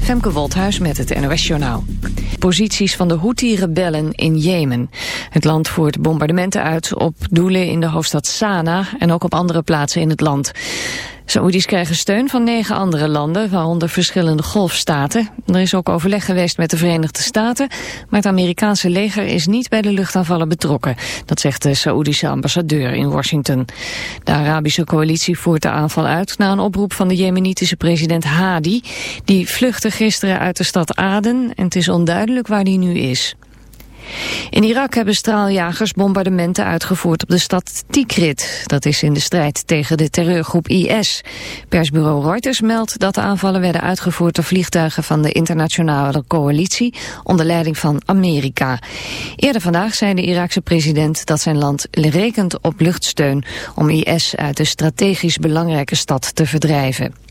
Femke Woldhuis met het NOS Journaal. Posities van de Houthi-rebellen in Jemen. Het land voert bombardementen uit op doelen in de hoofdstad Sanaa... en ook op andere plaatsen in het land. Saoedi's krijgen steun van negen andere landen, waaronder verschillende golfstaten. Er is ook overleg geweest met de Verenigde Staten, maar het Amerikaanse leger is niet bij de luchtaanvallen betrokken. Dat zegt de Saoedische ambassadeur in Washington. De Arabische coalitie voert de aanval uit na een oproep van de jemenitische president Hadi. Die vluchtte gisteren uit de stad Aden en het is onduidelijk waar die nu is. In Irak hebben straaljagers bombardementen uitgevoerd op de stad Tikrit. Dat is in de strijd tegen de terreurgroep IS. Persbureau Reuters meldt dat de aanvallen werden uitgevoerd door vliegtuigen van de internationale coalitie onder leiding van Amerika. Eerder vandaag zei de Iraakse president dat zijn land rekent op luchtsteun om IS uit de strategisch belangrijke stad te verdrijven.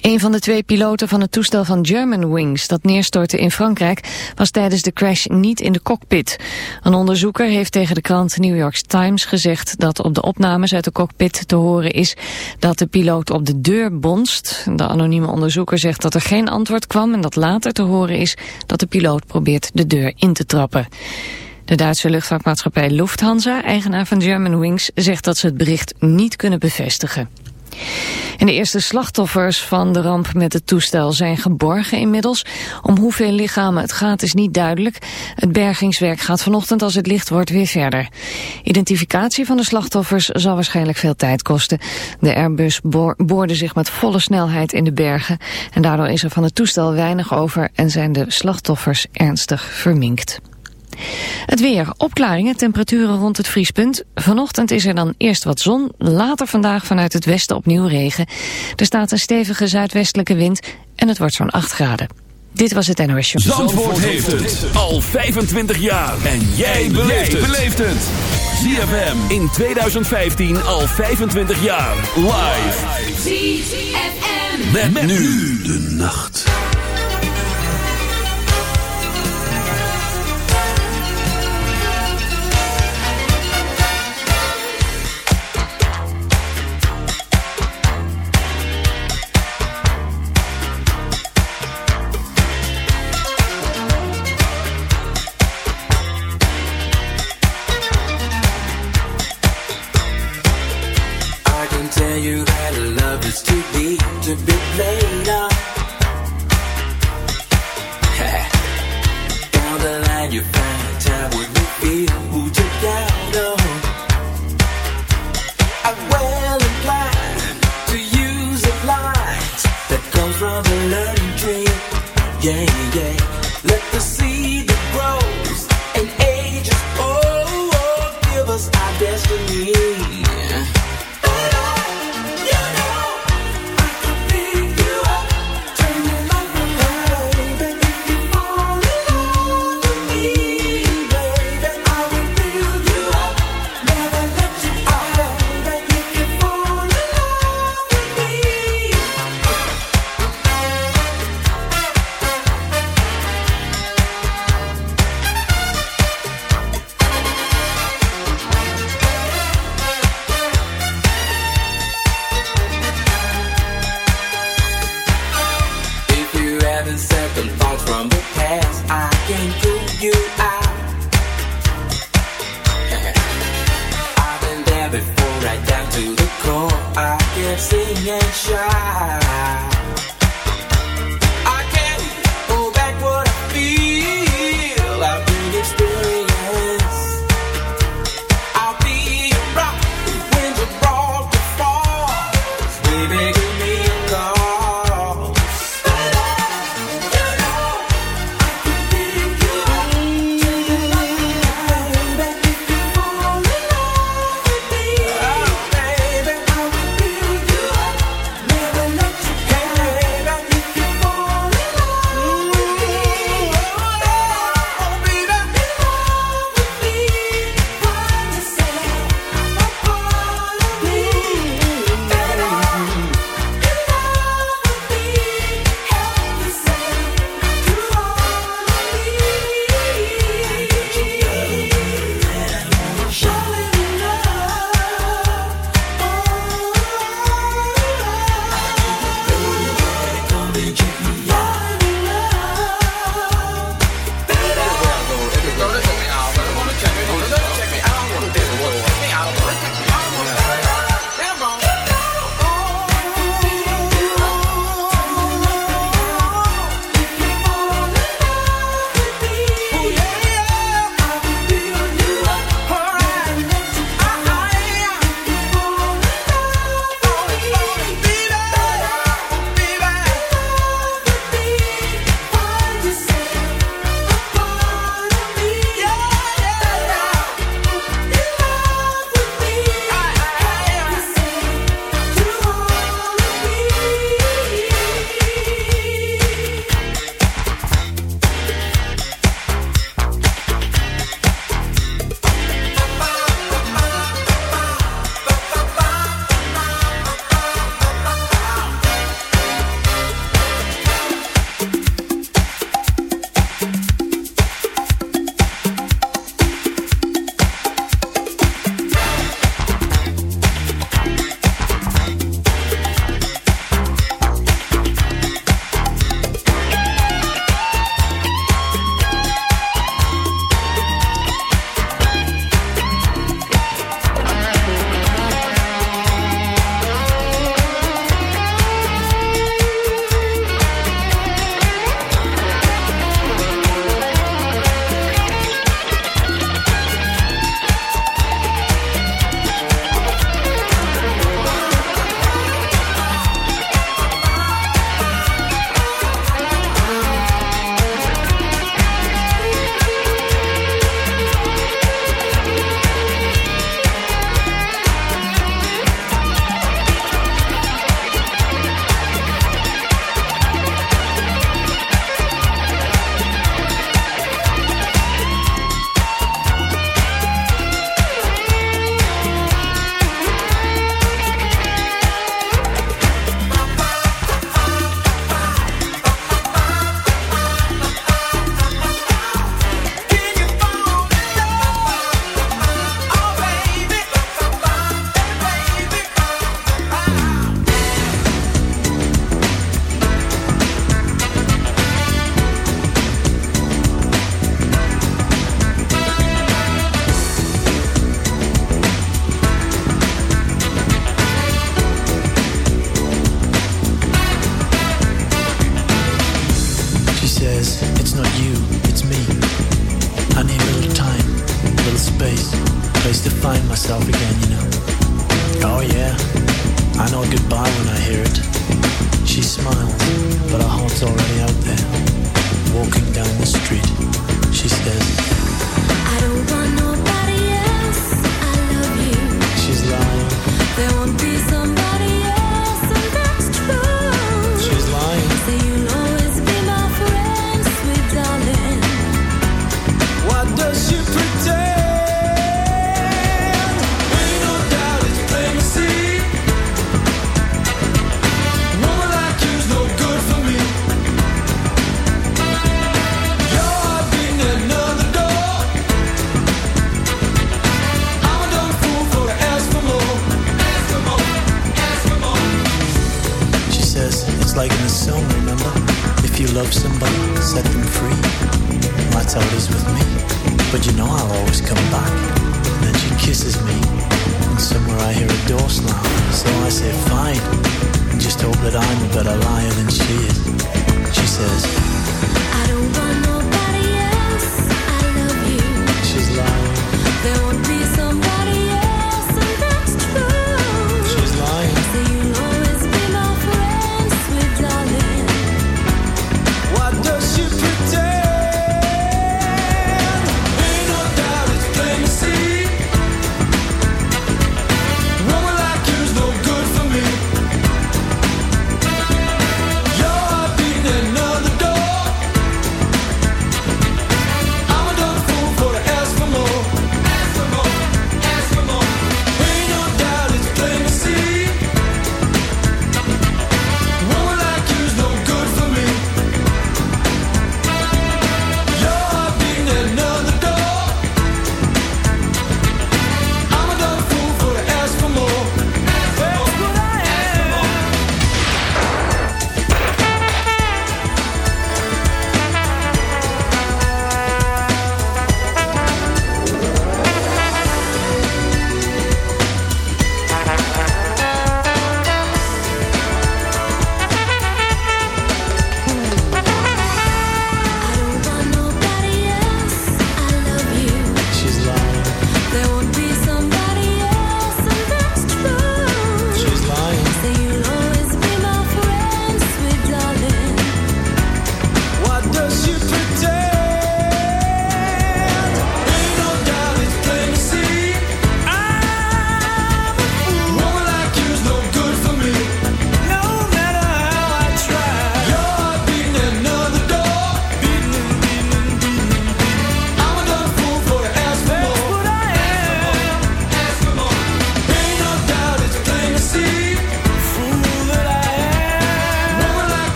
Een van de twee piloten van het toestel van Germanwings dat neerstortte in Frankrijk was tijdens de crash niet in de cockpit. Een onderzoeker heeft tegen de krant New York Times gezegd dat op de opnames uit de cockpit te horen is dat de piloot op de deur bonst. De anonieme onderzoeker zegt dat er geen antwoord kwam en dat later te horen is dat de piloot probeert de deur in te trappen. De Duitse luchtvaartmaatschappij Lufthansa, eigenaar van Germanwings, zegt dat ze het bericht niet kunnen bevestigen. En de eerste slachtoffers van de ramp met het toestel zijn geborgen inmiddels. Om hoeveel lichamen het gaat is niet duidelijk. Het bergingswerk gaat vanochtend als het licht wordt weer verder. Identificatie van de slachtoffers zal waarschijnlijk veel tijd kosten. De Airbus boorde zich met volle snelheid in de bergen. En daardoor is er van het toestel weinig over en zijn de slachtoffers ernstig verminkt. Het weer, opklaringen, temperaturen rond het vriespunt. Vanochtend is er dan eerst wat zon, later vandaag vanuit het westen opnieuw regen. Er staat een stevige zuidwestelijke wind en het wordt zo'n 8 graden. Dit was het NOS Show. Zandvoort, heeft het al 25 jaar. En jij beleeft het. ZFM in 2015 al 25 jaar. Live. ZFM. met nu de nacht. yeah, yeah.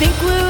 think we're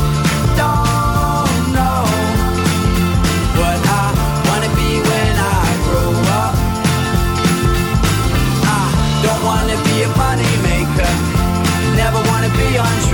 gone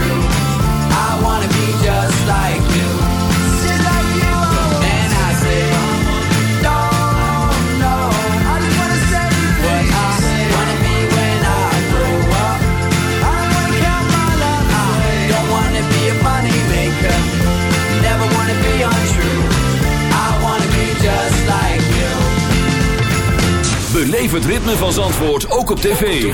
ritme van Zandvoort ook op tv.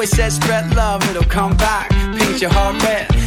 always said spread love, it'll come back. Paint your heart red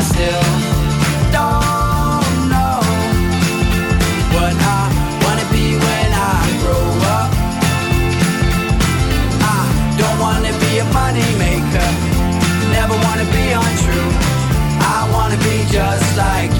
I still don't know what I wanna be when I grow up. I don't wanna be a money maker, never wanna be untrue. I wanna be just like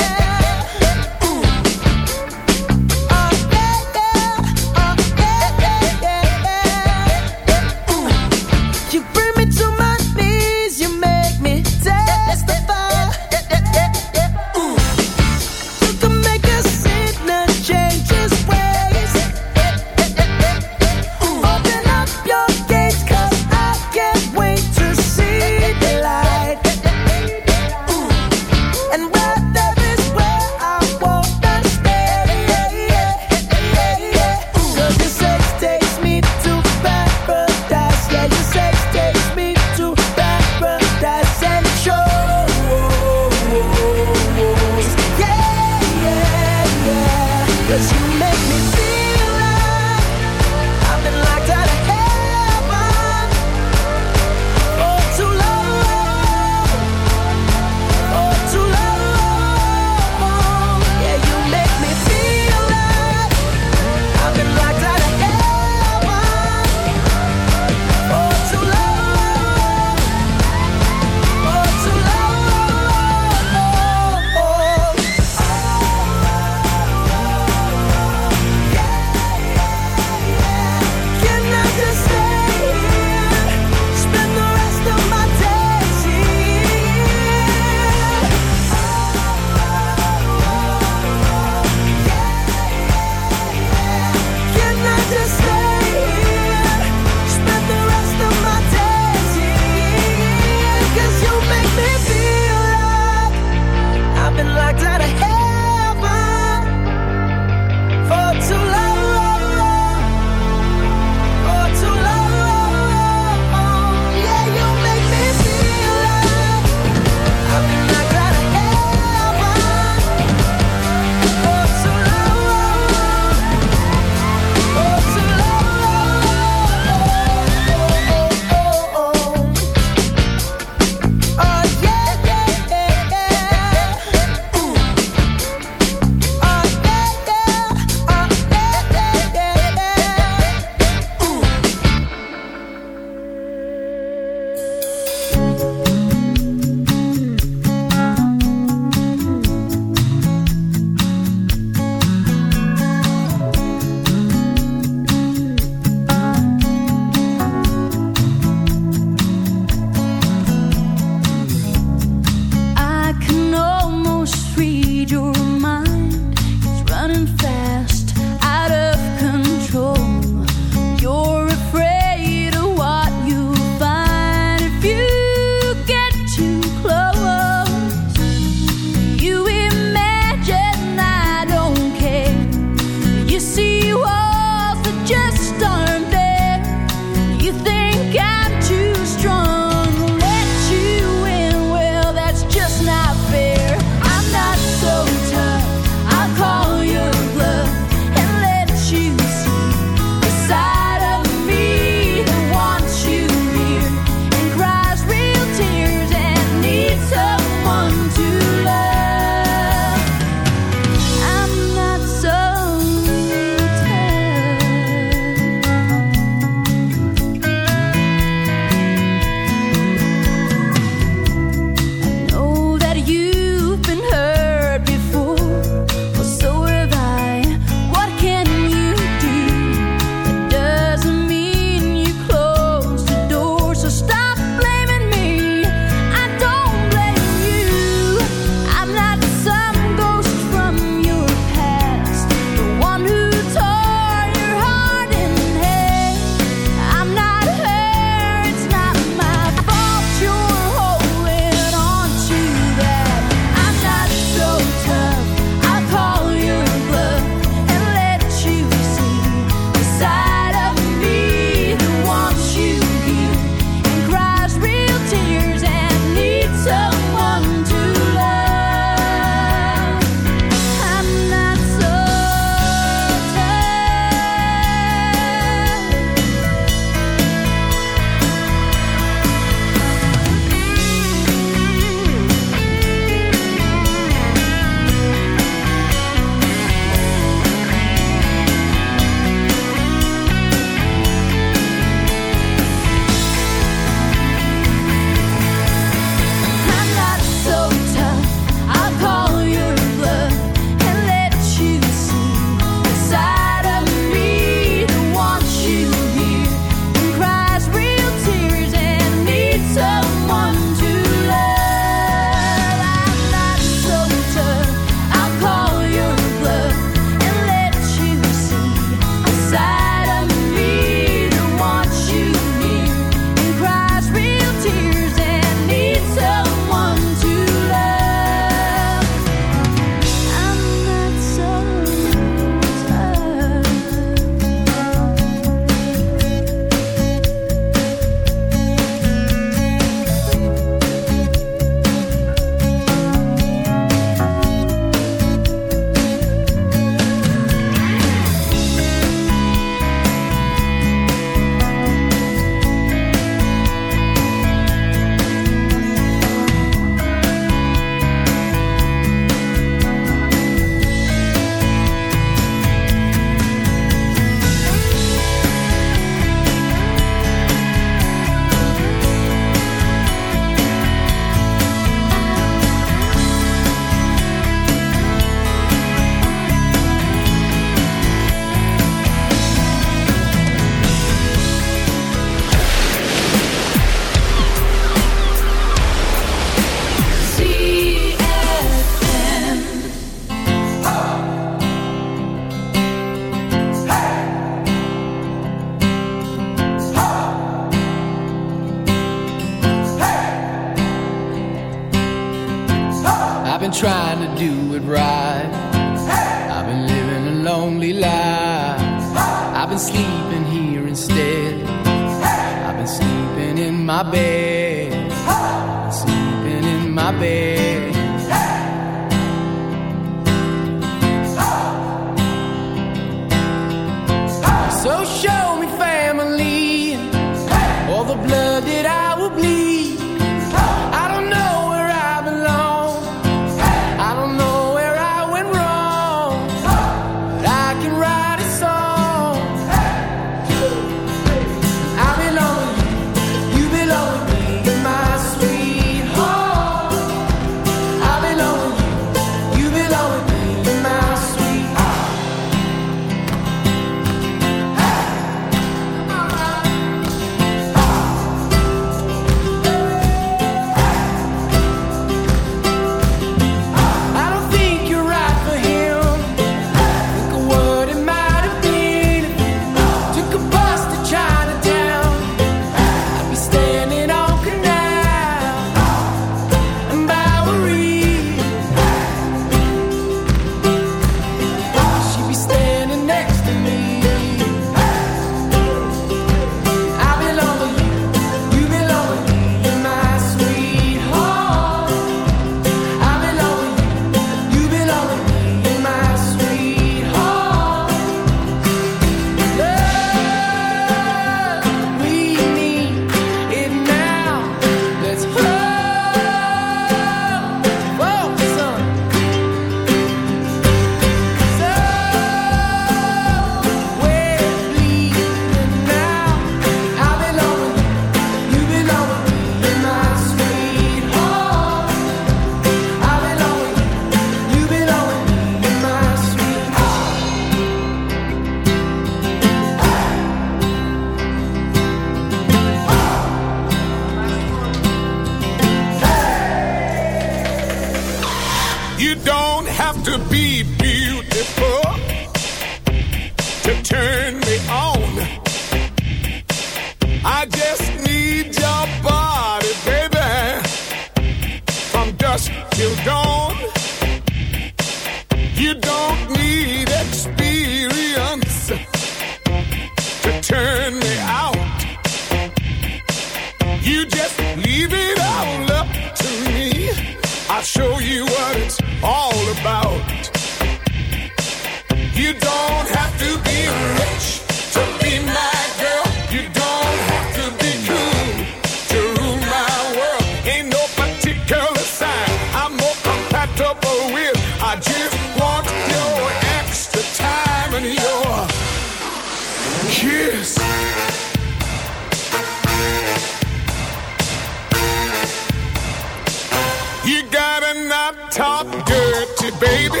baby,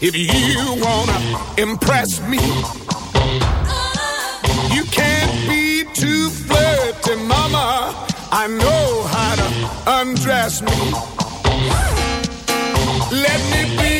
if you wanna impress me, you can't be too flirty, mama. I know how to undress me. Let me be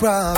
Your